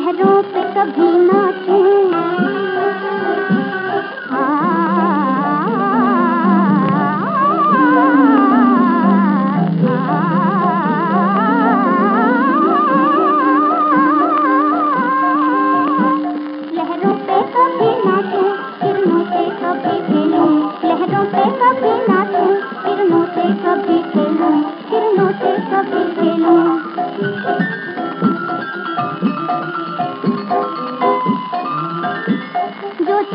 लहरों पे कभी किरणों कभी कभी खेलूं किरणों से कभी खेलूं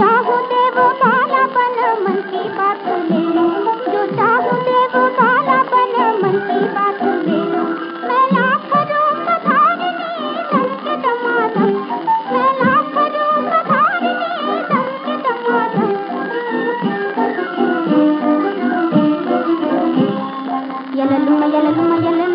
चाहूँ वो माला बन मन की बात ले जो चाहूँ वो माला बन मन की बात ले मैं लाख रूप धारिणी रंग दमादम मैं लाख रूप धारिणी रंग दमादम यललुम यललुम यललुम